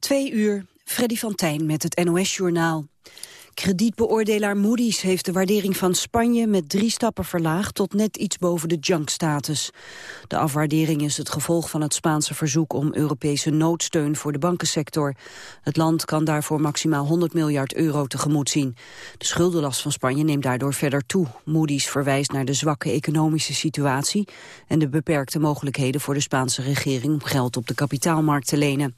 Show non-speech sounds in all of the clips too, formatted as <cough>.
Twee uur, Freddy van Tijn met het NOS-journaal. Kredietbeoordelaar Moody's heeft de waardering van Spanje met drie stappen verlaagd tot net iets boven de junk-status. De afwaardering is het gevolg van het Spaanse verzoek om Europese noodsteun voor de bankensector. Het land kan daarvoor maximaal 100 miljard euro tegemoet zien. De schuldenlast van Spanje neemt daardoor verder toe. Moody's verwijst naar de zwakke economische situatie en de beperkte mogelijkheden voor de Spaanse regering om geld op de kapitaalmarkt te lenen.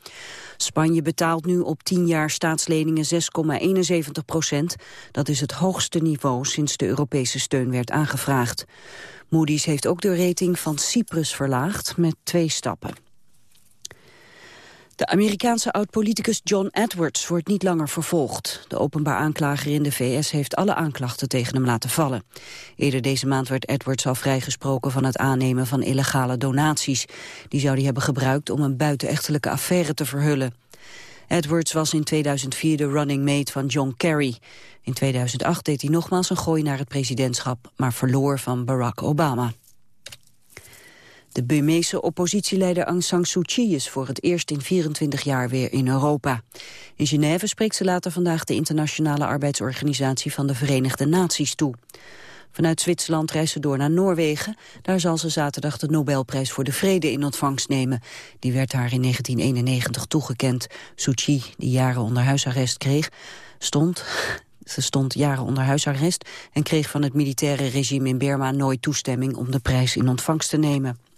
Spanje betaalt nu op 10 jaar staatsleningen 6,71 procent. Dat is het hoogste niveau sinds de Europese steun werd aangevraagd. Moody's heeft ook de rating van Cyprus verlaagd met twee stappen. De Amerikaanse oud-politicus John Edwards wordt niet langer vervolgd. De openbaar aanklager in de VS heeft alle aanklachten tegen hem laten vallen. Eerder deze maand werd Edwards al vrijgesproken van het aannemen van illegale donaties. Die zou hij hebben gebruikt om een buitenechtelijke affaire te verhullen. Edwards was in 2004 de running mate van John Kerry. In 2008 deed hij nogmaals een gooi naar het presidentschap, maar verloor van Barack Obama. De Burmeese oppositieleider Aung San Suu Kyi is voor het eerst in 24 jaar weer in Europa. In Genève spreekt ze later vandaag de internationale arbeidsorganisatie van de Verenigde Naties toe. Vanuit Zwitserland reist ze door naar Noorwegen. Daar zal ze zaterdag de Nobelprijs voor de Vrede in ontvangst nemen. Die werd haar in 1991 toegekend. Suu Kyi, die jaren onder huisarrest kreeg, stond... <laughs> Ze stond jaren onder huisarrest en kreeg van het militaire regime in Burma nooit toestemming om de prijs in ontvangst te nemen.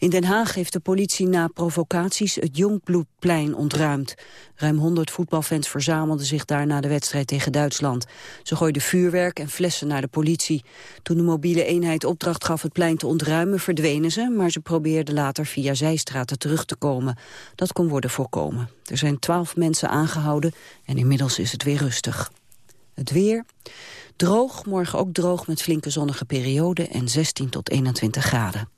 In Den Haag heeft de politie na provocaties het Jongbloedplein ontruimd. Ruim 100 voetbalfans verzamelden zich daar na de wedstrijd tegen Duitsland. Ze gooiden vuurwerk en flessen naar de politie. Toen de mobiele eenheid opdracht gaf het plein te ontruimen, verdwenen ze, maar ze probeerden later via zijstraten terug te komen. Dat kon worden voorkomen. Er zijn 12 mensen aangehouden en inmiddels is het weer rustig. Het weer. Droog, morgen ook droog met flinke zonnige perioden en 16 tot 21 graden.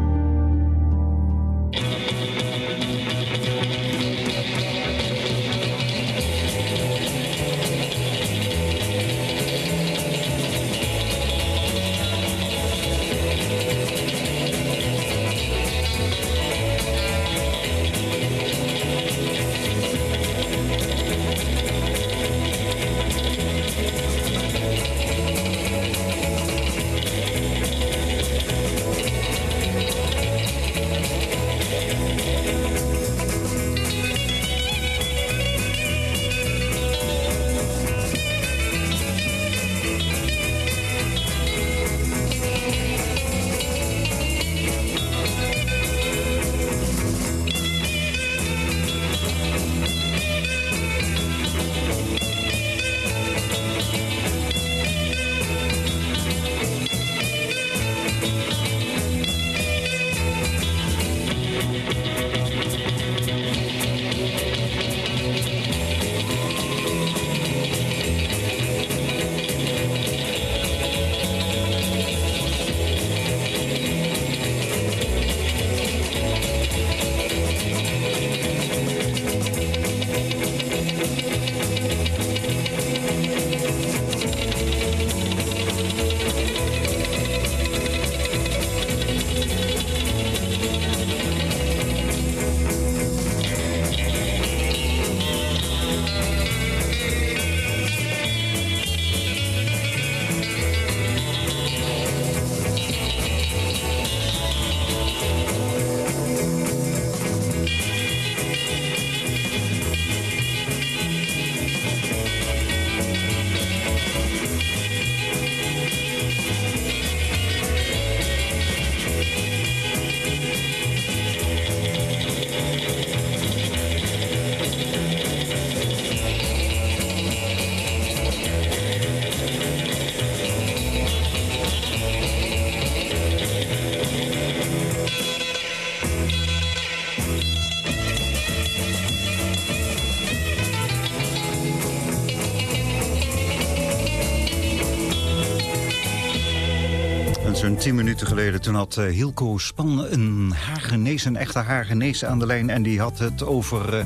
Minuten geleden toen had uh, Hilco Span een haargenees, een echte haargenees aan de lijn. En die had het over... Uh,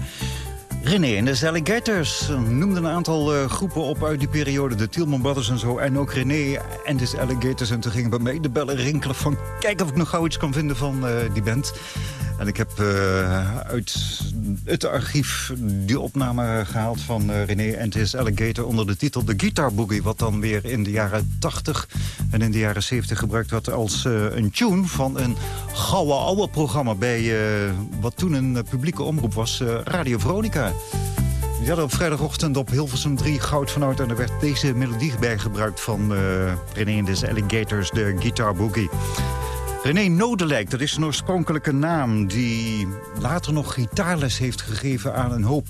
René en de Alligators noemden een aantal uh, groepen op uit die periode. De Tielman Brothers en zo. En ook René en de Alligators. En toen gingen bij mij de bellen rinkelen van... kijk of ik nog gauw iets kan vinden van die band. En ik heb uit het archief die opname gehaald van René en his Alligator... onder de titel The Guitar Boogie. Wat dan weer in de jaren 80 en in de jaren 70 gebruikt werd... als uh, een tune van een gouden oude programma... bij wat toen een publieke omroep was, Radio Veronica. Die hadden op vrijdagochtend op Hilversum 3 goud vanuit... en er werd deze melodie bij gebruikt van René en his Alligators, de Guitar Boogie. René Nodelijk, dat is een oorspronkelijke naam... die later nog gitaarles heeft gegeven aan een hoop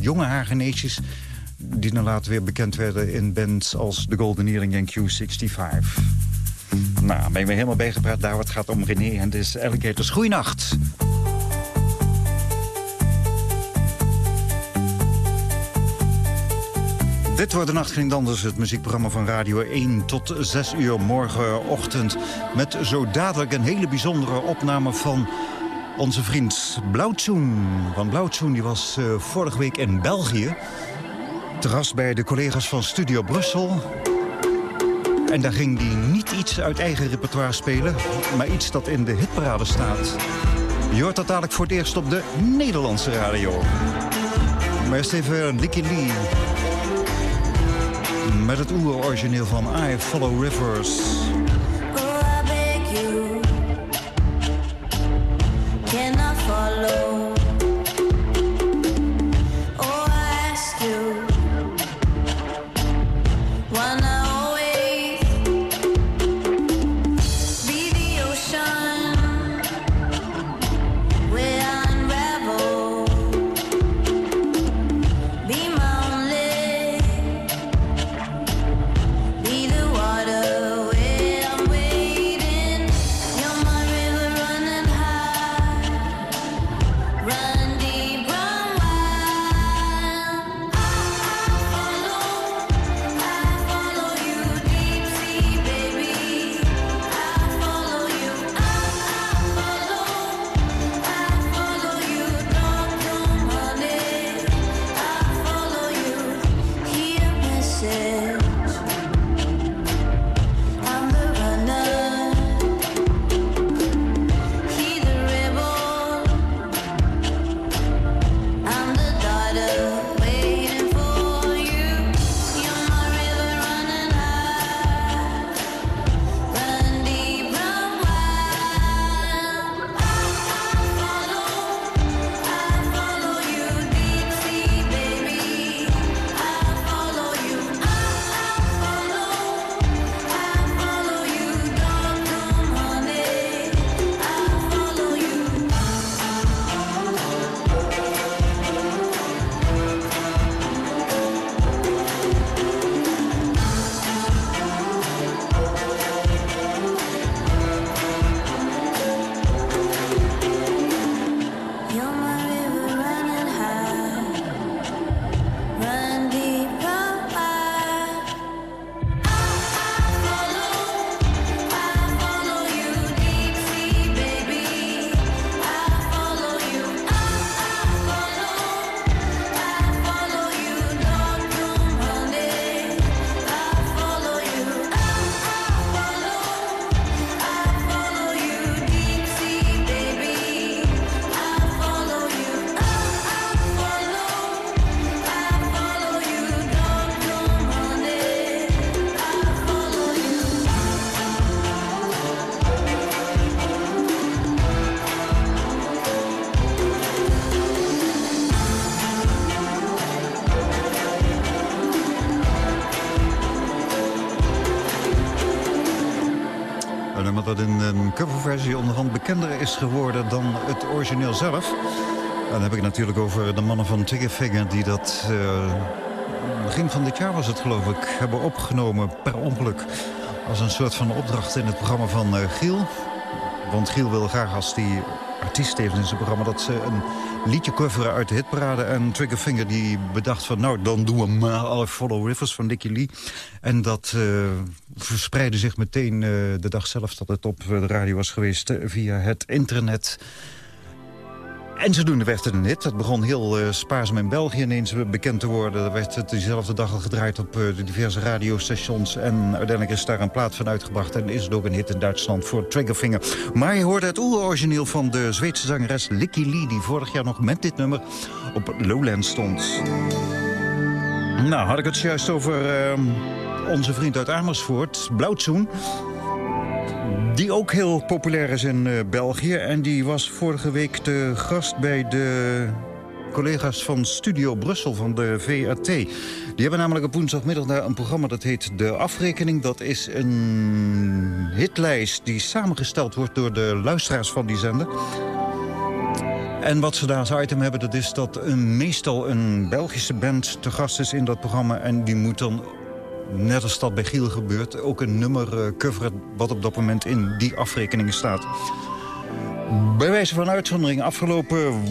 jonge Hageneesjes... die dan later weer bekend werden in bands als The Golden Earring en Q65. Nou, ben je weer helemaal bijgepraat daar wat gaat om René en de Alligators. Goeienacht. Dit wordt de Nacht Ging Anders, het muziekprogramma van Radio 1 tot 6 uur morgenochtend. Met zo dadelijk een hele bijzondere opname van onze vriend Blauwtsoen. Want Blauwtsoen die was uh, vorige week in België. Terras bij de collega's van Studio Brussel. En daar ging hij niet iets uit eigen repertoire spelen... maar iets dat in de hitparade staat. Je hoort dat dadelijk voor het eerst op de Nederlandse radio. Maar eerst even Licky Lee met het oer-origineel van I Follow Rivers. Coverversie onderhand bekender is geworden dan het origineel zelf. dan heb ik natuurlijk over de mannen van Triggerfinger... die dat uh, begin van dit jaar was het geloof ik... hebben opgenomen per ongeluk als een soort van opdracht in het programma van uh, Giel. Want Giel wil graag als die artiest heeft in zijn programma... dat ze een liedje coveren uit de hitparade. En Triggerfinger die bedacht van... nou, dan doen we maar I Follow Rivers van Dickie Lee. En dat uh, verspreidde zich meteen uh, de dag zelf dat het op de radio was geweest... Uh, via het internet. En zodoende werd het een hit. Het begon heel uh, spaarzaam in België ineens bekend te worden. Er werd het diezelfde dag al gedraaid op uh, de diverse radiostations. En uiteindelijk is daar een plaat van uitgebracht. En is het ook een hit in Duitsland voor Triggerfinger. Maar je hoorde het oerorigineel van de Zweedse zangeres Licky Lee... die vorig jaar nog met dit nummer op Lowland stond. Nou, had ik het juist over uh, onze vriend uit Amersfoort, Blauwtsoen die ook heel populair is in uh, België. En die was vorige week de gast bij de collega's van Studio Brussel van de VRT. Die hebben namelijk op woensdagmiddag een programma dat heet De Afrekening. Dat is een hitlijst die samengesteld wordt door de luisteraars van die zender. En wat ze daar als item hebben, dat is dat een, meestal een Belgische band te gast is in dat programma. En die moet dan net als dat bij Giel gebeurt... ook een nummer uh, coveren wat op dat moment in die afrekeningen staat. Bij wijze van uitzondering afgelopen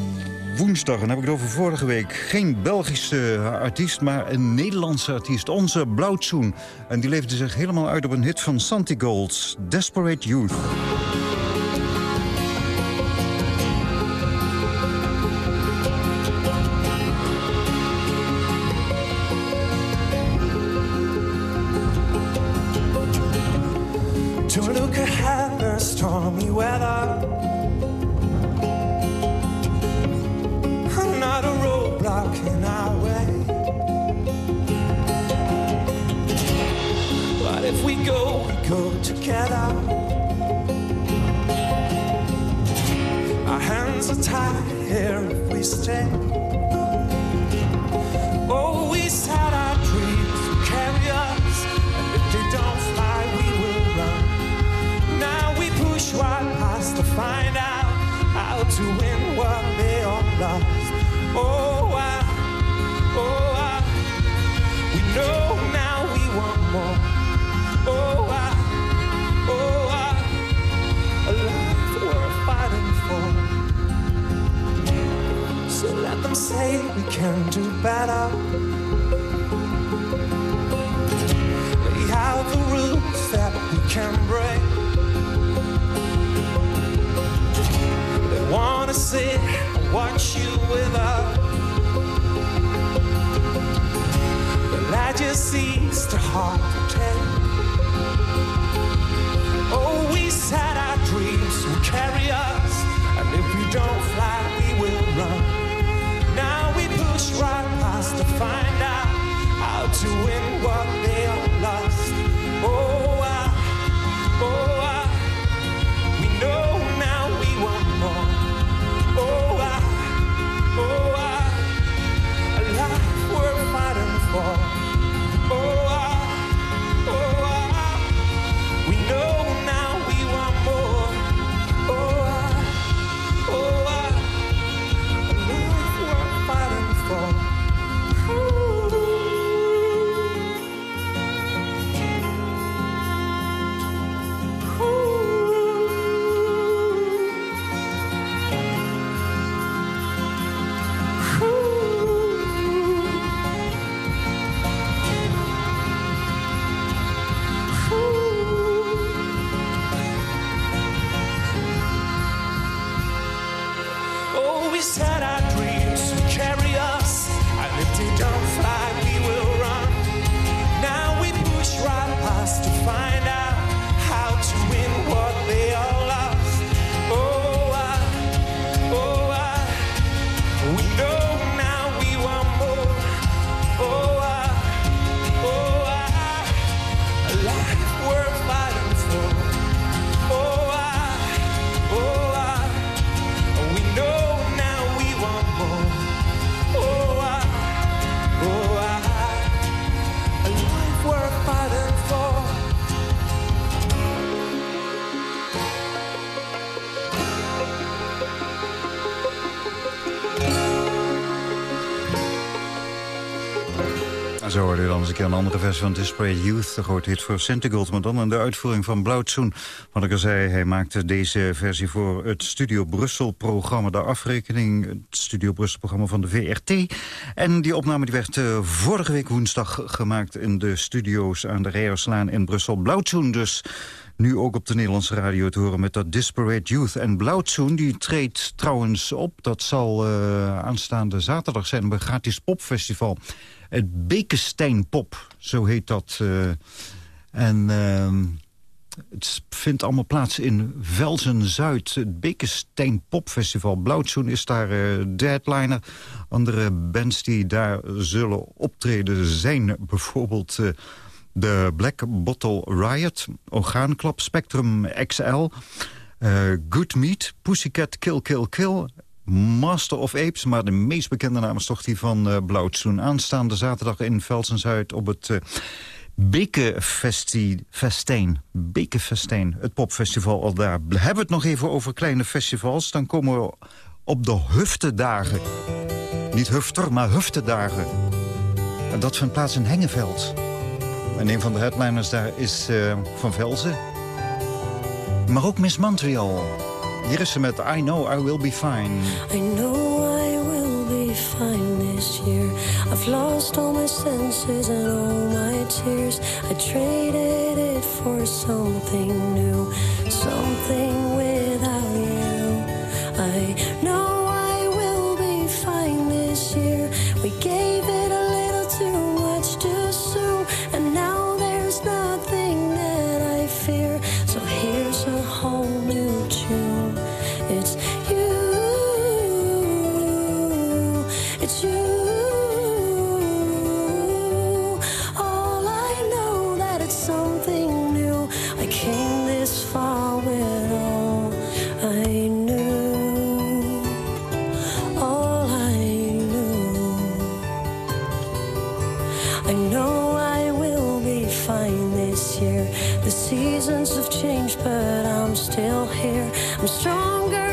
woensdag, en heb ik het over vorige week... geen Belgische artiest, maar een Nederlandse artiest. Onze Blauwtsoen. En die leefde zich helemaal uit op een hit van Santi Golds, Desperate Youth. instead. Oh, we had our dreams to carry us, and if they don't fly, we will run. Now we push right past to find out how to win what they all love. and say we can do better. We have the rules that we can break. They wanna sit and watch you with us. But I just cease to hard pretend. Oh, we said our dreams will carry us, and if we don't fly, we will run. Zo hoorde je dan eens een een andere versie van Display Youth. De grote hit voor Gold, maar dan in de uitvoering van Blauwtsoen. Wat ik al zei, hij maakte deze versie voor het Studio Brussel-programma. De afrekening, het Studio Brussel-programma van de VRT. En die opname die werd uh, vorige week woensdag gemaakt... in de studio's aan de Rijerslaan in Brussel. Blauwtsoen dus Nu ook op de Nederlandse radio te horen met dat Disparate Youth. En Blauwtsoen die treedt trouwens op. Dat zal uh, aanstaande zaterdag zijn een gratis popfestival. Het Bekenstein Pop, zo heet dat. Uh, en... Uh, het vindt allemaal plaats in Velzen-Zuid. Het Bekenstein Popfestival. Blauwtsoen is daar uh. Andere bands die daar zullen optreden zijn bijvoorbeeld... de Black Bottle Riot, Orgaanklap, Spectrum XL... Uh, Good Meat, Pussycat Kill Kill Kill... Master of Apes, maar de meest bekende naam is toch die van uh, Blauwtsoen. Aanstaande zaterdag in Velsen-Zuid op het... Uh, Bekefestijn, het popfestival al daar. Hebben we het nog even over kleine festivals... dan komen we op de Huftedagen. Niet Hufter, maar Huftedagen. En dat vindt plaats in Hengeveld. En een van de headliners daar is uh, Van Velzen. Maar ook Miss Montreal. Hier is ze met I Know I Will Be Fine. I know I will be fine this year. I've lost all my senses and all my tears. I traded it for something new. Something changed, but I'm still here. I'm stronger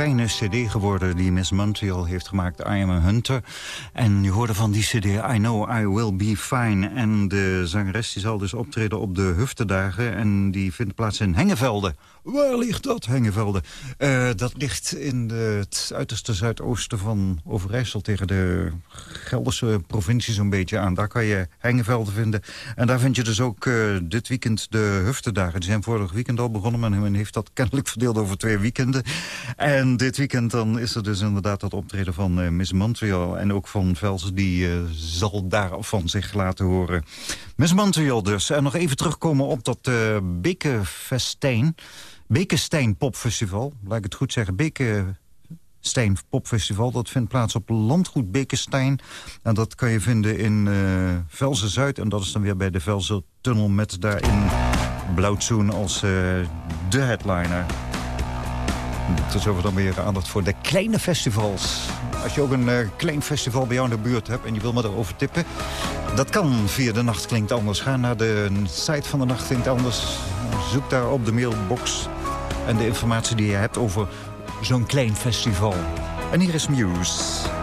fijne cd geworden die Miss Montreal heeft gemaakt, I Am a Hunter. En je hoorde van die cd I Know I Will Be Fine. En de zangeres die zal dus optreden op de Huftedagen. En die vindt plaats in Hengevelde. Waar ligt dat, Hengevelde? Eh, dat ligt in de, het uiterste zuidoosten van Overijssel... tegen de Gelderse provincie zo'n beetje aan. Daar kan je Hengevelde vinden. En daar vind je dus ook eh, dit weekend de Huftedagen. Die zijn vorig weekend al begonnen, maar men heeft dat kennelijk verdeeld over twee weekenden. En dit weekend dan is er dus inderdaad dat optreden van uh, Miss Montreal... en ook van Velsen, die uh, zal daar van zich laten horen. Miss Montreal dus. En nog even terugkomen op dat uh, Bekefestijn... Bekenstein Popfestival, laat ik het goed zeggen. Bekenstein Popfestival, dat vindt plaats op Landgoed Bekenstein. En dat kan je vinden in uh, Velzen-Zuid. En dat is dan weer bij de Velzen-tunnel met daarin Blauwtsoen als de headliner. Tot zover dan weer aandacht voor de kleine festivals. Als je ook een uh, klein festival bij jou in de buurt hebt en je wil me erover tippen... dat kan via De Nacht Klinkt Anders. Ga naar de site van De Nacht Klinkt Anders. Zoek daar op de mailbox en de informatie die je hebt over zo'n klein festival. En hier is Muse.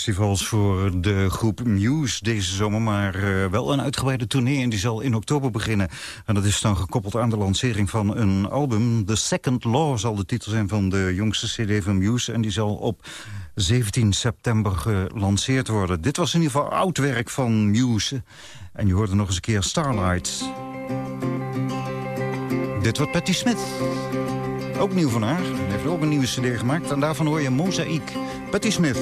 Festivals voor de groep Muse deze zomer... maar uh, wel een uitgebreide tournee en die zal in oktober beginnen. En dat is dan gekoppeld aan de lancering van een album. The Second Law zal de titel zijn van de jongste cd van Muse... en die zal op 17 september gelanceerd worden. Dit was in ieder geval oud werk van Muse. En je hoorde nog eens een keer Starlight. Dit wordt Patti Smith. Ook nieuw van haar. Hij heeft ook een nieuwe cd gemaakt. En daarvan hoor je Mozaïek. Patti Smith.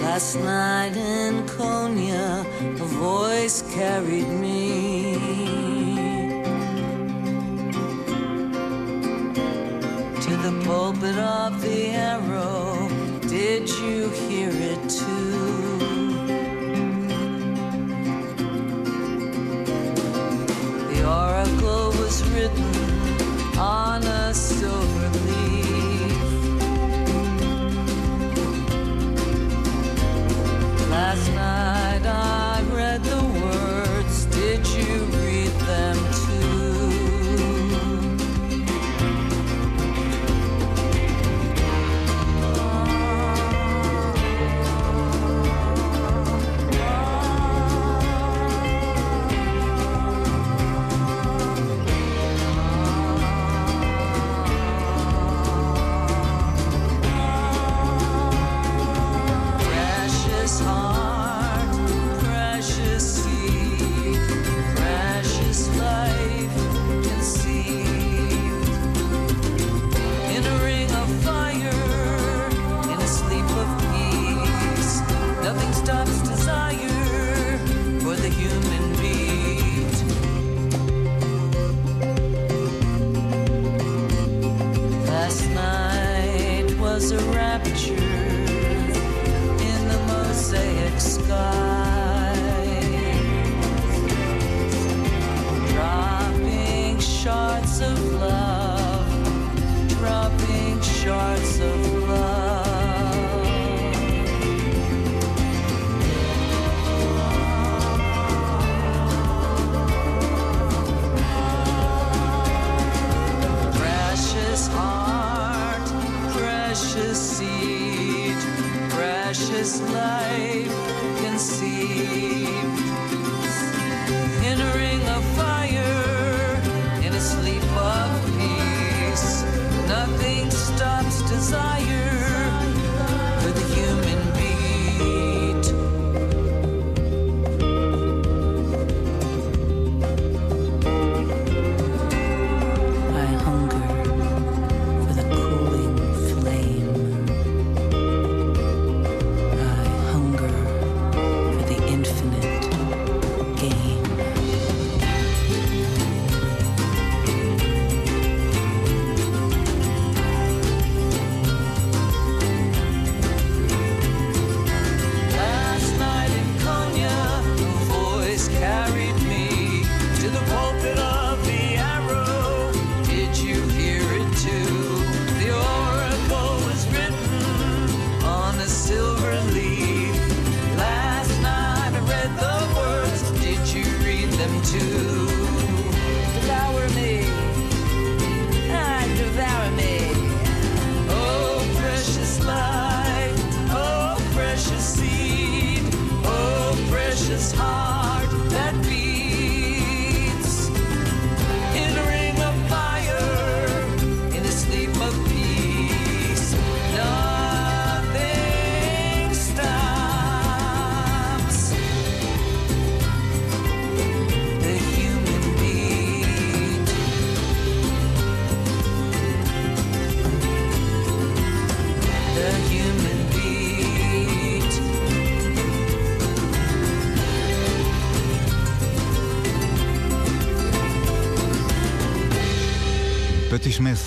Last night in Konya, a voice carried me. To the pulpit of the arrow, did you hear it too? The oracle was written on a silver Last night I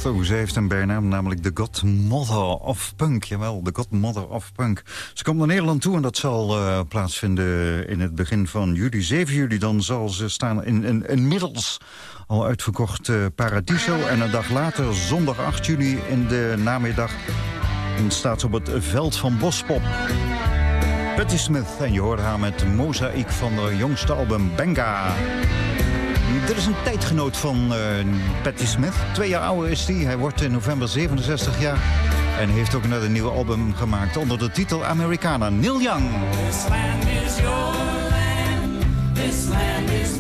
Zij heeft een bijnaam, namelijk de Godmother of Punk. Jawel, de Godmother of Punk. Ze komt naar Nederland toe en dat zal eh, plaatsvinden in het begin van juli. 7 juli dan zal ze staan in een inmiddels al uitverkocht eh, Paradiso. En een dag later, zondag 8 juli in de namiddag... staat ze op het veld van Bospop. Patti Smith, en je hoort haar met Mozaïek van haar jongste album Benga. Dit is een tijdgenoot van uh, Patti Smith. Twee jaar ouder is hij. Hij wordt in november 67 jaar. En heeft ook net een nieuwe album gemaakt onder de titel Americana. Neil Young. This land is your land. This land is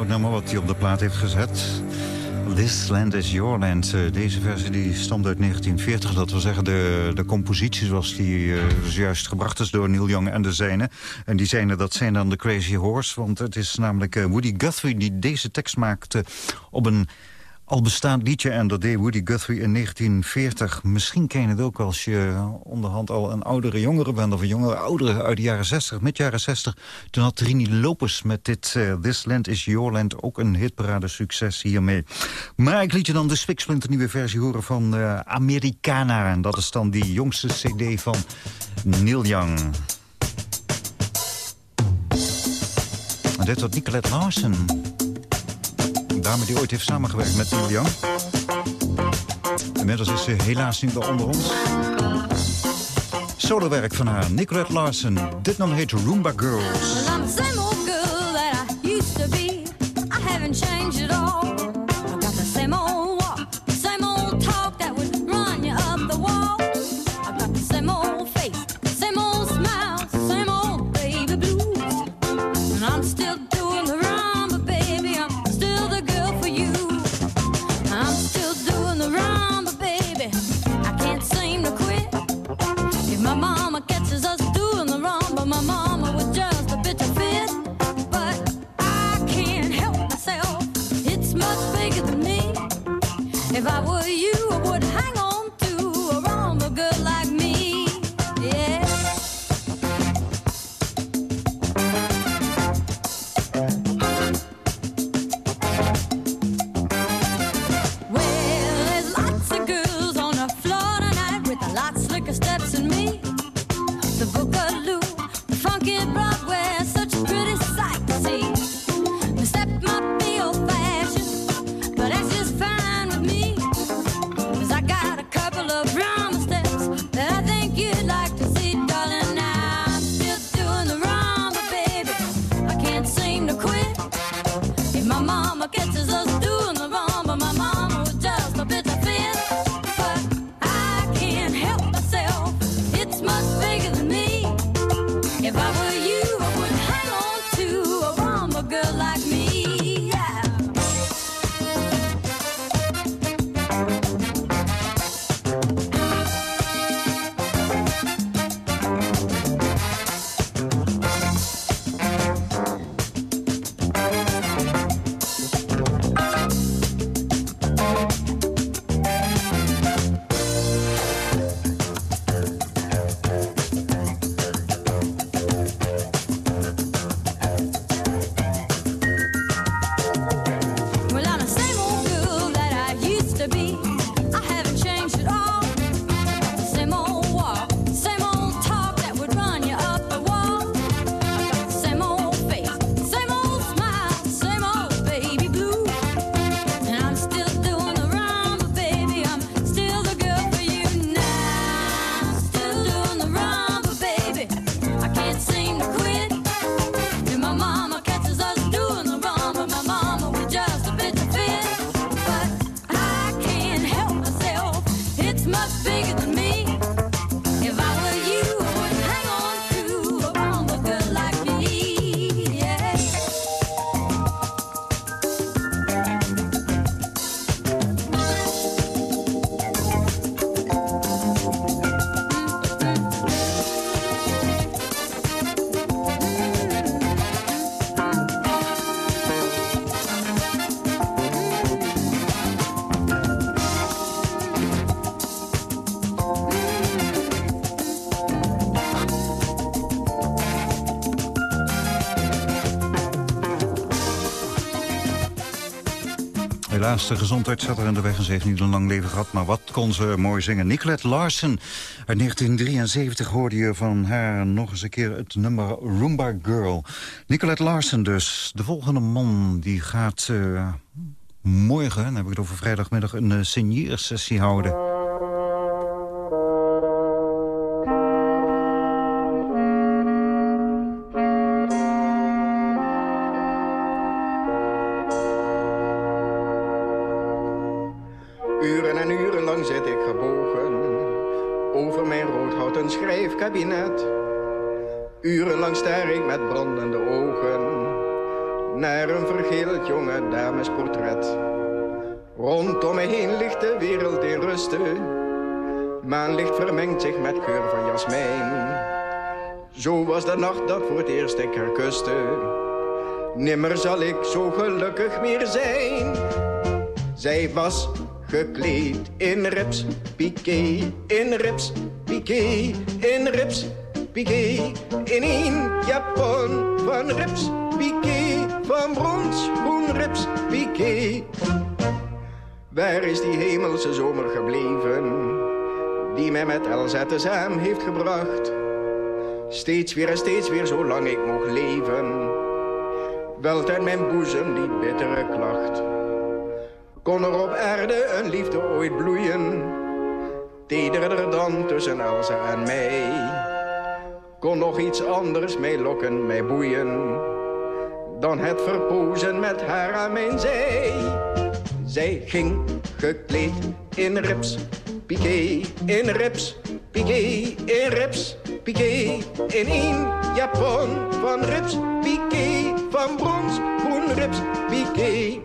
oud nummer wat hij op de plaat heeft gezet. This Land is Your Land. Eh, deze versie die stamt uit 1940. Dat wil zeggen de, de compositie zoals die juist gebracht is door Neil Young en de zijne. En die zijne, dat zijn dan de Crazy Horse. Want het is namelijk uh, Woody Guthrie die deze tekst maakte op een al bestaand liedje en dat deed Woody Guthrie in 1940. Misschien ken je het ook als je onderhand al een oudere jongere bent... of een jongere oudere uit de jaren 60, mid jaren 60. Toen had Trini Lopez met dit uh, This Land is Your Land... ook een hitparade succes hiermee. Maar ik liet je dan de Spiksplinter nieuwe versie horen van uh, Americana. En dat is dan die jongste cd van Neil Young. En dit wordt Nicolette Larsen dame die ooit heeft samengewerkt met Neil Young. Inmiddels is ze helaas niet meer onder ons. Solowerk van haar, Nicolette Larsen. Dit nummer heet Roomba Girls. De gezondheid zat er in de weg en ze heeft niet een lang leven gehad. Maar wat kon ze mooi zingen. Nicolette Larsen uit 1973 hoorde je van haar nog eens een keer het nummer Roomba Girl. Nicolette Larsen dus. De volgende man die gaat eh, morgen, dan heb ik het over vrijdagmiddag, een uh, houden. Zit ik gebogen over mijn roodhouten schrijfkabinet. Urenlang ster ik met brandende ogen naar een vergeeld jonge damesportret. Rondom me heen ligt de wereld in rusten. Maanlicht vermengt zich met geur van jasmijn. Zo was de nacht dat voor het eerst ik haar kuste. Nimmer zal ik zo gelukkig meer zijn. Zij was gekleed in rips, piqué, in rips, piqué, in rips, piqué. In een japon van rips, piqué, van brons, groen rips, piqué. Waar is die hemelse zomer gebleven, die mij met Elzette samen heeft gebracht? Steeds weer en steeds weer, zolang ik mocht leven, welt uit mijn boezem die bittere klacht. Kon er op aarde een liefde ooit bloeien, tederder dan tussen Elsa en mij? Kon nog iets anders mij lokken, mij boeien, dan het verpozen met haar aan mijn zij? Zij ging gekleed in rips, piqué, in rips, piqué, in rips, piqué. In één japon van rips, piqué, van brons, groen rips, piqué.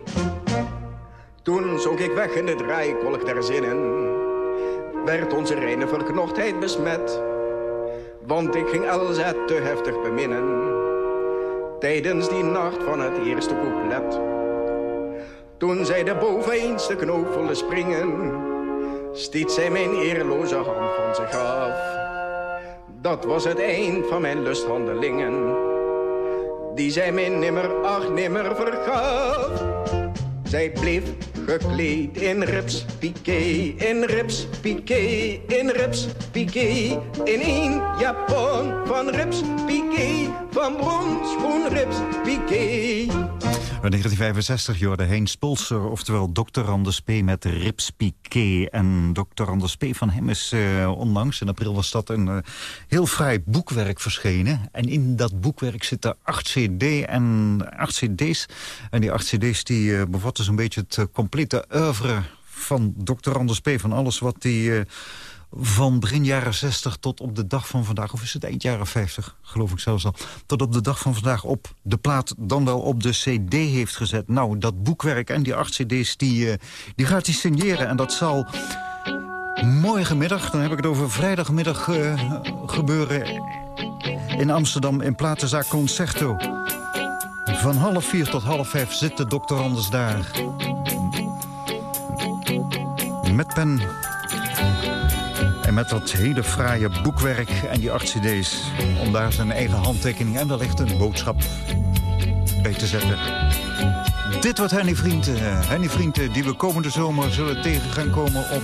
Toen zonk ik weg in de draaikolk der zinnen, werd onze reine verknochtheid besmet. Want ik ging Elza te heftig beminnen, tijdens die nacht van het eerste couplet. Toen zij de boveneens de knoop springen, stiet zij mijn eerloze hand van zich af. Dat was het eind van mijn lusthandelingen, die zij mij nimmer, ach nimmer vergaf. Zij bleef gekleed in rips, piqué, in rips, piqué, in rips, piqué. In één japon van rips, piqué, van brons, groen rips, piqué. In 1965 Jorde Heen Spulser, oftewel Dr. Anders P. met Rips Piqué. En Dr. Anders P. van hem is uh, onlangs, in april was dat, een uh, heel fraai boekwerk verschenen. En in dat boekwerk zitten acht cd en acht cd's. En die acht cd's die uh, bevatten zo'n beetje het complete oeuvre van Dr. Anders P. Van alles wat hij van begin jaren 60 tot op de dag van vandaag... of is het eind jaren 50, geloof ik zelfs al... tot op de dag van vandaag op de plaat dan wel op de cd heeft gezet. Nou, dat boekwerk en die acht cd's, die, uh, die gaat hij signeren. En dat zal morgenmiddag, dan heb ik het over vrijdagmiddag uh, gebeuren... in Amsterdam in Platenzaak Concerto. Van half vier tot half vijf zit de dokter Anders daar. Met pen en met dat hele fraaie boekwerk en die acht cd's... om daar zijn eigen handtekening en wellicht een boodschap bij te zetten. Dit wordt Henny Vrienden. Henny Vrienden die we komende zomer zullen tegen gaan komen op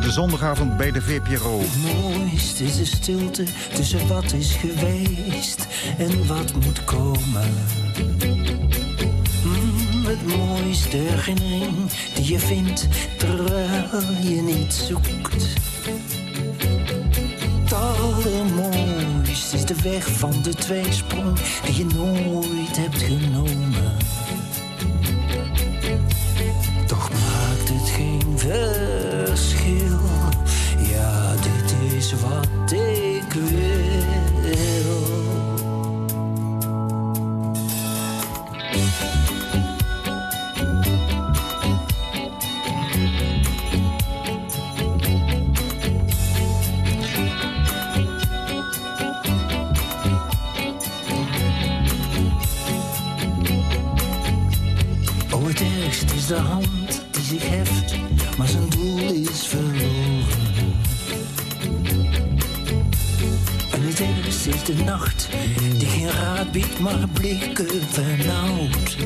de zondagavond bij de VPRO. Het mooiste is de stilte tussen wat is geweest en wat moet komen. Mm, het mooiste herinnering die je vindt terwijl je niet zoekt. Het allermooiste is de weg van de tweesprong die je nooit hebt genomen. Toch maakt het geen verschil. Ja, dit is wat ik nacht die geen raad biedt, maar blikken vernauwt.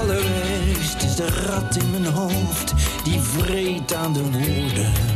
Allerergste is de rat in mijn hoofd die vreet aan de woorden.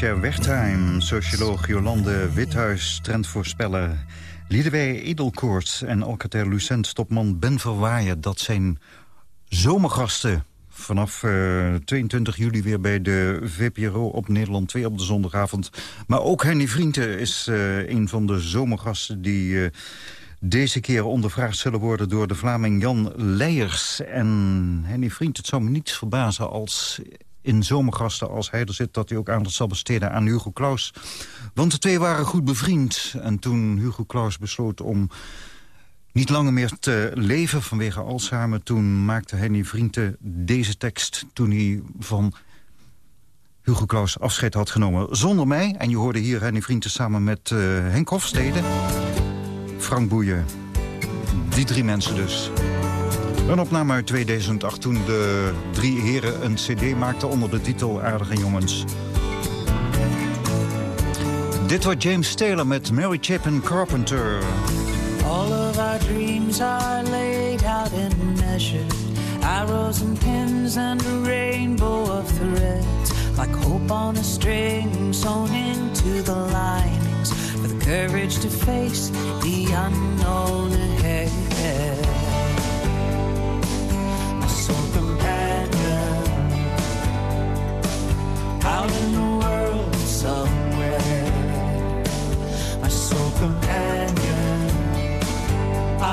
Micha Wertheim, socioloog Jolande Withuis, trendvoorspeller Liedewij Edelkoort en Alcatel Lucent topman Ben Verwaaien. Dat zijn zomergasten vanaf uh, 22 juli weer bij de VPRO op Nederland 2 op de zondagavond. Maar ook Henny Vrienden is uh, een van de zomergasten die... Uh, deze keer ondervraagd zullen worden door de Vlaming Jan Leijers. En Henny Vriend, het zou me niets verbazen als in zomergasten als hij er zit... dat hij ook aandacht zal besteden aan Hugo Claus. Want de twee waren goed bevriend. En toen Hugo Claus besloot om niet langer meer te leven vanwege Alzheimer... toen maakte Henny Vrienden deze tekst toen hij van Hugo Claus afscheid had genomen. Zonder mij, en je hoorde hier Henny Vrienden samen met uh, Henk Hofstede... Frank Boeien. Die drie mensen dus. Een opname uit 2008 toen de drie heren een cd maakten onder de titel Aardige Jongens. Dit was James Taylor met Mary Chapin Carpenter. All of our dreams are laid out and measured. Arrows and pins and a rainbow of threads. Like hope on a string sewn into the linings. For the courage to face the unknown ahead. Out in the world somewhere. My companion,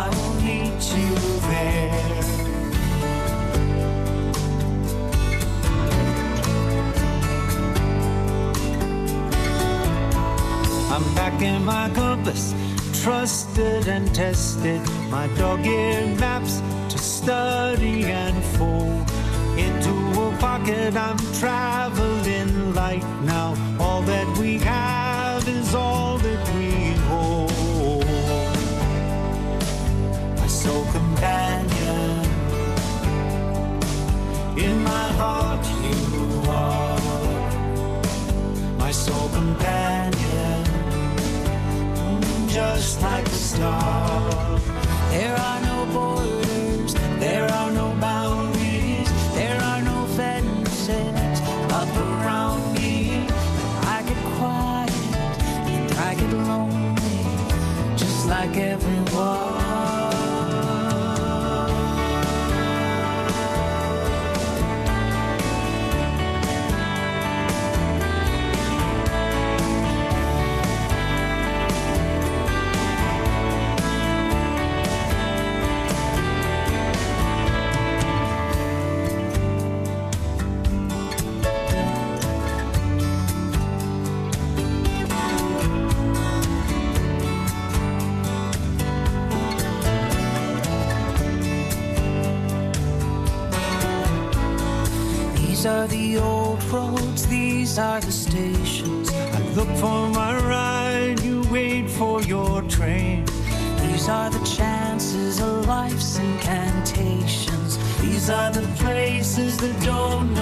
I will meet you there. I'm my compass, trusted and tested. My dog-eared maps to study and fold into pocket. I'm traveling light now. All that we have is all that we hold. My soul companion, in my heart you are. My soul companion, just like a star. There are no borders, just like everyone. Roads, these are the stations. I look for my ride, you wait for your train. These are the chances of life's incantations. These are the places that don't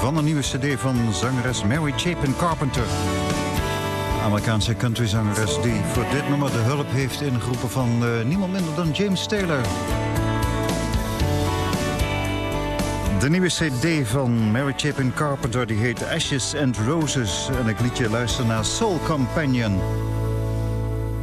Van een nieuwe cd van zangeres Mary Chapin Carpenter. Amerikaanse countryzangeres die voor dit nummer de hulp heeft ingeroepen van eh, niemand minder dan James Taylor. De nieuwe cd van Mary Chapin Carpenter die heet Ashes and Roses. En ik liet je luisteren naar Soul Companion.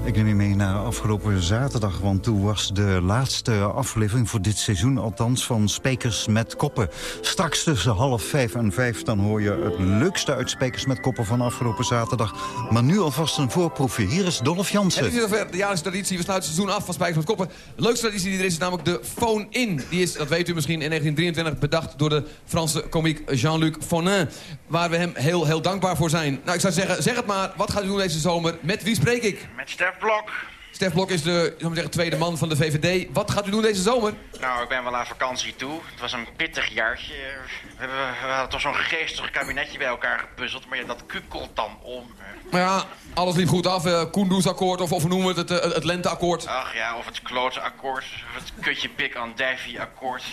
Ik neem je mee naar afgelopen zaterdag, want toen was de laatste aflevering voor dit seizoen althans van Spijkers met Koppen. Straks tussen half vijf en vijf dan hoor je het leukste uit Spijkers met Koppen van afgelopen zaterdag. Maar nu alvast een voorproefje. Hier is Dolph Jansen. Het is zover de jaarlijkse traditie. We sluiten het seizoen af van Spijkers met Koppen. De leukste traditie die er is, is namelijk de phone-in. Die is, dat weet u misschien, in 1923 bedacht door de Franse komiek Jean-Luc Fonin. Waar we hem heel, heel dankbaar voor zijn. Nou, ik zou zeggen, zeg het maar. Wat gaat u doen deze zomer? Met wie spreek ik? Met Stef Blok. Stef Blok is de zeggen, tweede man van de VVD. Wat gaat u doen deze zomer? Nou, ik ben wel aan vakantie toe. Het was een pittig jaartje. We, hebben, we hadden toch zo'n geestig kabinetje bij elkaar gepuzzeld. Maar ja, dat kukelt dan om. Maar ja, alles liep goed af. Uh, Koendoes-akkoord of, of noemen we het, het, het, het lenteakkoord. Ach ja, of het klotenakkoord. Of het kutje pik aan akkoord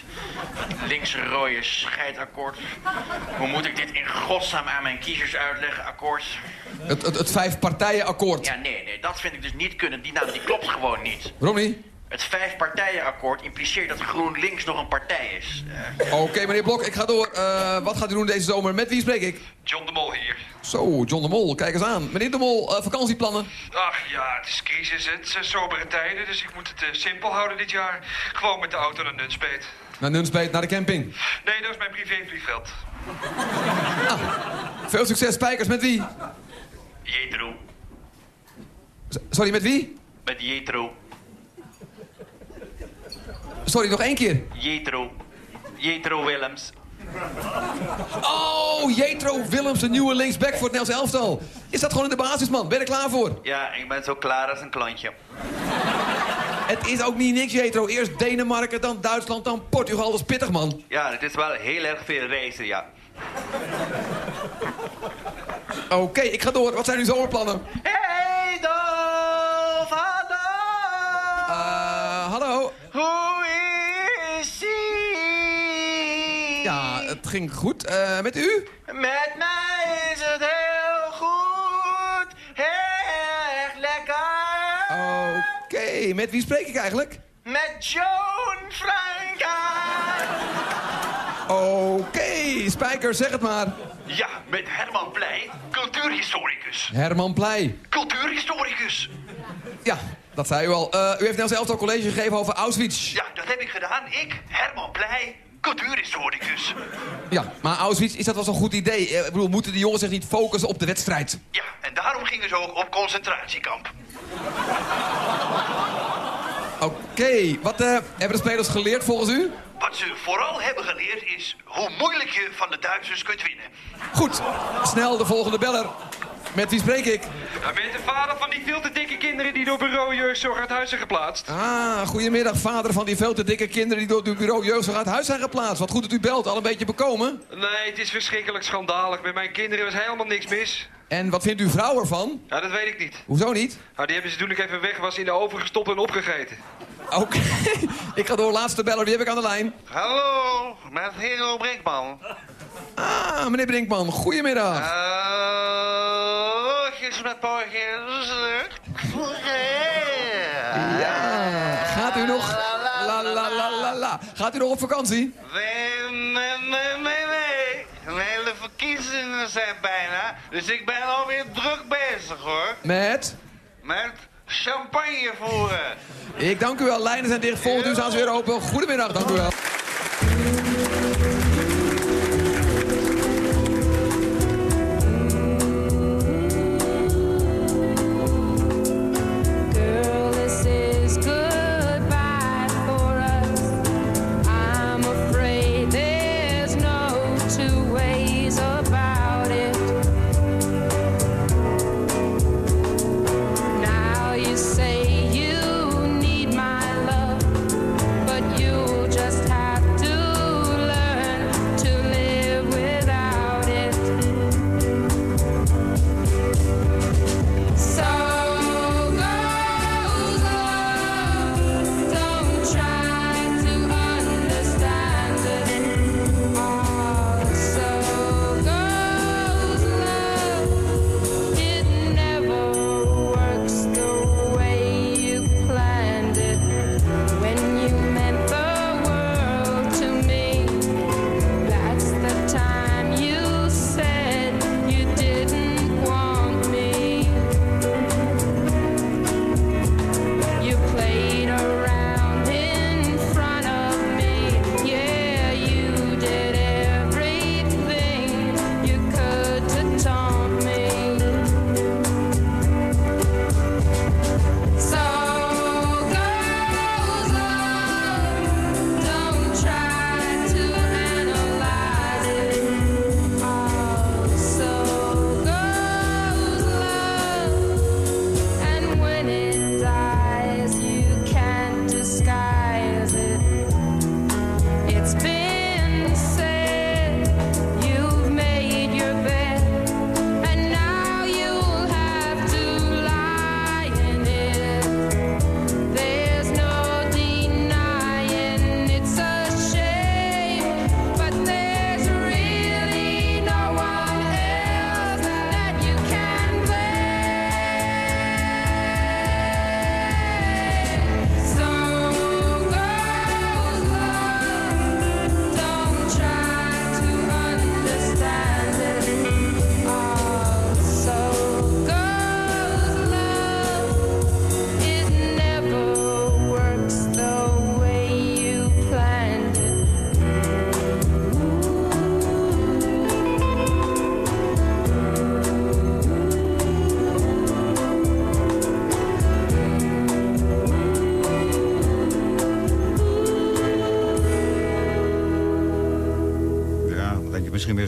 Het linkse rode scheidakkoord. Hoe moet ik dit in godsnaam aan mijn kiezers uitleggen, akkoord? Het, het, het vijf partijenakkoord. Ja, nee, nee, dat vind ik dus niet kunnen. Die naam die klopt gewoon niet. Waarom niet? Het vijfpartijenakkoord impliceert dat GroenLinks nog een partij is. Uh... Oké, meneer Blok, ik ga door. Uh, wat gaat u doen deze zomer? Met wie spreek ik? John de Mol hier. Zo, John de Mol, kijk eens aan. Meneer de Mol, uh, vakantieplannen? Ach ja, het is crisis, het zijn sobere tijden, dus ik moet het simpel houden dit jaar. Gewoon met de auto naar Nunspeet. Naar Nunspeet, naar de camping? Nee, dat is mijn privévliegveld. Ah, veel succes, Spijkers. Met wie? Jetro. Sorry, met wie? Met Jetro. Sorry, nog één keer. Jetro. Jetro Willems. Oh, Jetro Willems, de nieuwe linksback voor het Nels elftal. Is dat gewoon in de basis, man? Ben je er klaar voor? Ja, ik ben zo klaar als een klantje. Het is ook niet niks, Jetro. Eerst Denemarken, dan Duitsland, dan Portugal. Dat is pittig, man. Ja, het is wel heel erg veel reizen, ja. Oké, ik ga door. Wat zijn uw zomerplannen? Hey, Dolf? Hoe is ie? Ja, het ging goed. Uh, met u? Met mij is het heel goed. Heel erg lekker. Oké, okay. met wie spreek ik eigenlijk? Met Joan Franka. Oké, okay. Spijker, zeg het maar. Ja, met Herman Pleij, cultuurhistoricus. Herman Pleij. Cultuurhistoricus. Ja, dat zei u al. Uh, u heeft net zelf al college gegeven over Auschwitz. Ja, dat heb ik gedaan. Ik, Herman Pleij, cultuurhistoricus. Ja, maar Auschwitz, is dat wel zo'n goed idee? Ik bedoel, moeten die jongens zich niet focussen op de wedstrijd? Ja, en daarom gingen ze ook op concentratiekamp. Oké, okay. wat uh, hebben de spelers geleerd volgens u? Wat ze vooral hebben geleerd is hoe moeilijk je van de Duitsers kunt winnen. Goed, snel de volgende beller. Met wie spreek ik? Ja, met de vader van die veel te dikke kinderen die door bureau jeugdzorg uit huis zijn geplaatst. Ah, goedemiddag, vader van die veel te dikke kinderen die door bureau jeugdzorg uit huis zijn geplaatst. Wat goed dat u belt, al een beetje bekomen? Nee, het is verschrikkelijk schandalig. Met mijn kinderen was helemaal niks mis. En wat vindt uw vrouw ervan? Ja, dat weet ik niet. Hoezo niet? Nou, die hebben ze toen ik even weg was in de oven gestopt en opgegeten. Oké, okay. <laughs> ik ga door. Laatste beller, die heb ik aan de lijn. Hallo, met Hero Brinkman. Ah, meneer Brinkman, goedemiddag. Porgjes. Ja, gaat u nog... La la la la la. Gaat u nog op vakantie? Nee, nee, nee, nee, nee. De hele verkiezingen zijn bijna. Dus ik ben alweer druk bezig, hoor. Met? Met champagne voeren. Ik dank u wel. Lijnen zijn dicht. Volgend uur staan ze weer open. Goedemiddag, dank u wel.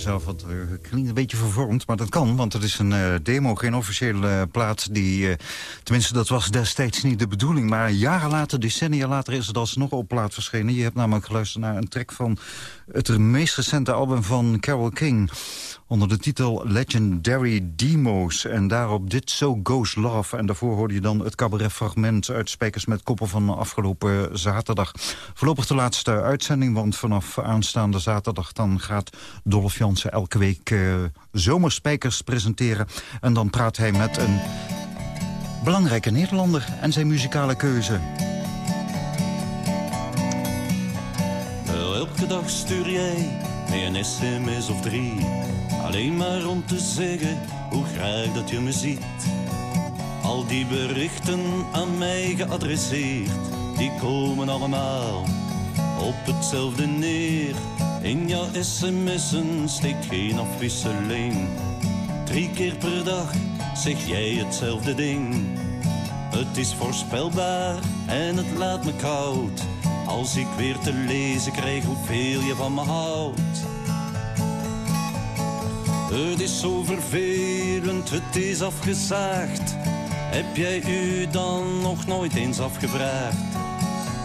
Zelf wat uh, klinkt een beetje vervormd, maar dat kan, want het is een uh, demo, geen officiële uh, plaat die, tenminste dat was destijds niet de bedoeling, maar jaren later, decennia later is het alsnog op plaat verschenen. Je hebt namelijk geluisterd naar een track van het meest recente album van Carole King onder de titel Legendary Demos. En daarop Dit So Goes Love. En daarvoor hoorde je dan het cabaretfragment uit Spijkers met Koppen van afgelopen zaterdag. Voorlopig de laatste uitzending, want vanaf aanstaande zaterdag... dan gaat Dolph Jansen elke week uh, zomerspijkers presenteren. En dan praat hij met een belangrijke Nederlander en zijn muzikale keuze. Elke dag stuur jij een sms of drie Alleen maar om te zeggen hoe graag dat je me ziet. Al die berichten aan mij geadresseerd, die komen allemaal op hetzelfde neer. In jouw sms'en steekt geen afwisseling. Drie keer per dag zeg jij hetzelfde ding. Het is voorspelbaar en het laat me koud. Als ik weer te lezen krijg hoeveel je van me houdt. Het is zo vervelend, het is afgezaagd. Heb jij u dan nog nooit eens afgevraagd?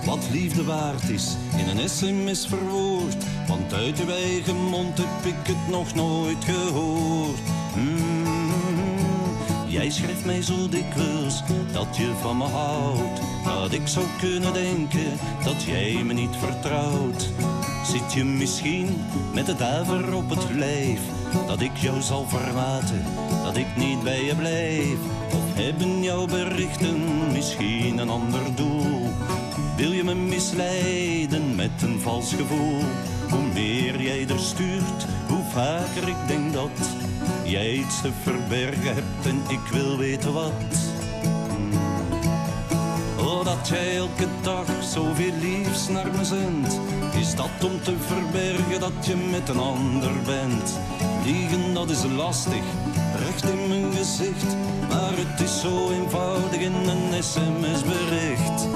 Wat liefde waard is, in een sms verwoord. Want uit uw eigen mond heb ik het nog nooit gehoord. Mm, jij schrijft mij zo dikwijls dat je van me houdt. Dat ik zou kunnen denken dat jij me niet vertrouwt. Zit je misschien met de duiver op het lijf? Dat ik jou zal verlaten, dat ik niet bij je blijf. Of hebben jouw berichten misschien een ander doel? Wil je me misleiden met een vals gevoel? Hoe meer jij er stuurt, hoe vaker ik denk dat jij iets te verbergen hebt en ik wil weten wat. Oh, dat jij elke dag zoveel liefs naar me zendt. Is dat om te verbergen dat je met een ander bent? Liegen, dat is lastig, recht in mijn gezicht. Maar het is zo eenvoudig in een sms-bericht.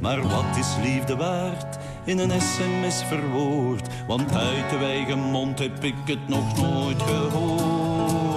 Maar wat is liefde waard in een sms verwoord? Want uit de eigen mond heb ik het nog nooit gehoord.